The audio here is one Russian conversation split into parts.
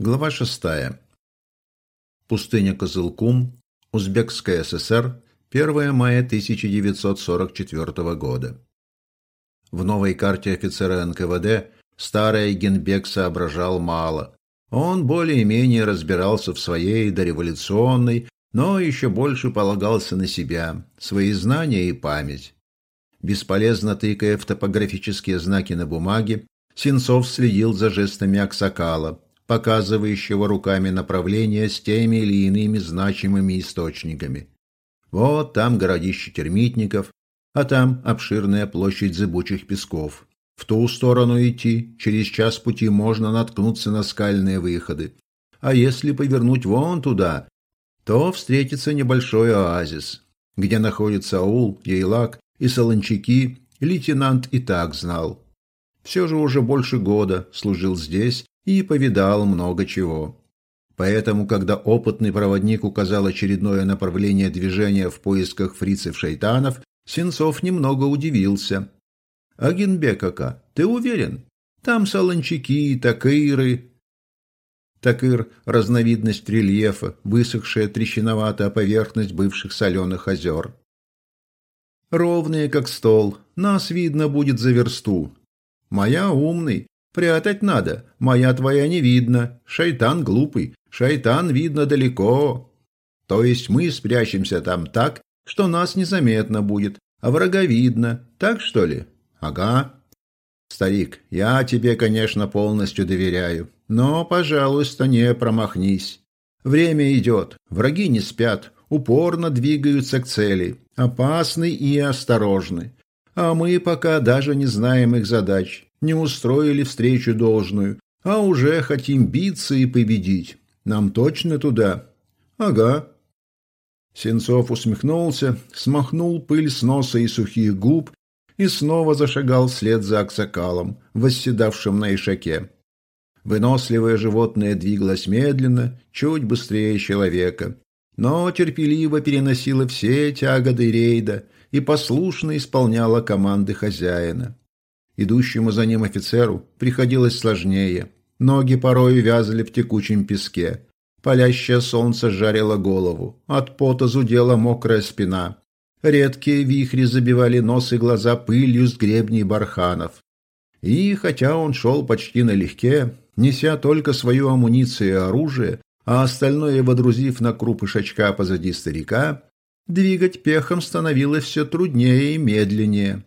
Глава 6. Пустыня Козылкум, Узбекская ССР, 1 мая 1944 года. В новой карте офицера НКВД старый Генбек соображал мало. Он более-менее разбирался в своей дореволюционной, но еще больше полагался на себя, свои знания и память. Бесполезно тыкая в топографические знаки на бумаге, Сенцов следил за жестами Аксакала – показывающего руками направление с теми или иными значимыми источниками. Вот там городище термитников, а там обширная площадь зыбучих песков. В ту сторону идти, через час пути можно наткнуться на скальные выходы. А если повернуть вон туда, то встретится небольшой оазис, где находится аул, Ейлак и Солончаки, лейтенант и так знал. Все же уже больше года служил здесь и повидал много чего. Поэтому, когда опытный проводник указал очередное направление движения в поисках фрицев-шайтанов, Сенцов немного удивился. «Агенбекака, ты уверен? Там солончаки, такыры...» Такыр – разновидность рельефа, высохшая трещиноватая поверхность бывших соленых озер. «Ровные, как стол, нас видно будет за версту. Моя умный, Прятать надо. Моя твоя не видно. Шайтан глупый. Шайтан видно далеко. То есть мы спрячемся там так, что нас незаметно будет, а врага видно. Так что ли? Ага. Старик, я тебе, конечно, полностью доверяю, но, пожалуйста, не промахнись. Время идет, враги не спят, упорно двигаются к цели, опасны и осторожны. А мы пока даже не знаем их задач не устроили встречу должную, а уже хотим биться и победить. Нам точно туда? Ага. Сенцов усмехнулся, смахнул пыль с носа и сухих губ и снова зашагал вслед за Аксакалом, восседавшим на ишаке. Выносливое животное двигалось медленно, чуть быстрее человека, но терпеливо переносило все тяготы рейда и послушно исполняло команды хозяина. Идущему за ним офицеру приходилось сложнее. Ноги порой вязли в текучем песке. Палящее солнце жарило голову. От пота зудела мокрая спина. Редкие вихри забивали нос и глаза пылью с гребней барханов. И хотя он шел почти налегке, неся только свою амуницию и оружие, а остальное водрузив на круп ишачка позади старика, двигать пехом становилось все труднее и медленнее.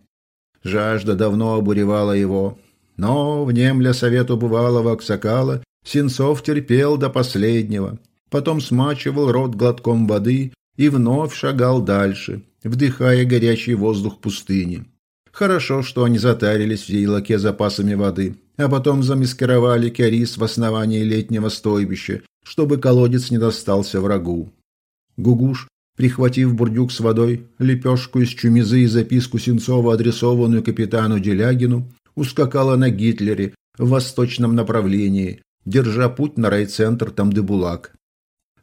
Жажда давно обуревала его. Но, внемля совету бывалого Аксакала, Сенцов терпел до последнего. Потом смачивал рот глотком воды и вновь шагал дальше, вдыхая горячий воздух пустыни. Хорошо, что они затарились в Ейлаке запасами воды, а потом замаскировали керис в основании летнего стойбища, чтобы колодец не достался врагу. Гугуш Прихватив бурдюк с водой, лепешку из чумизы и записку Сенцова, адресованную капитану Делягину, ускакала на Гитлере в восточном направлении, держа путь на райцентр Тамдыбулак.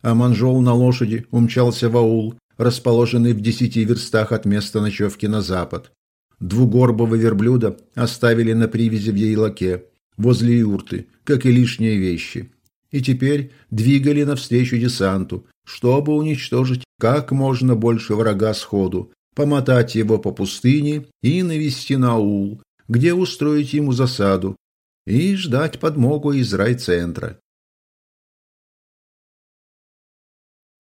А Манжол на лошади умчался в аул, расположенный в десяти верстах от места ночевки на запад. Двугорбого верблюда оставили на привязи в Ейлаке, возле юрты, как и лишние вещи. И теперь двигали навстречу десанту, чтобы уничтожить как можно больше врага сходу, помотать его по пустыне и навести на аул, где устроить ему засаду, и ждать подмогу из райцентра.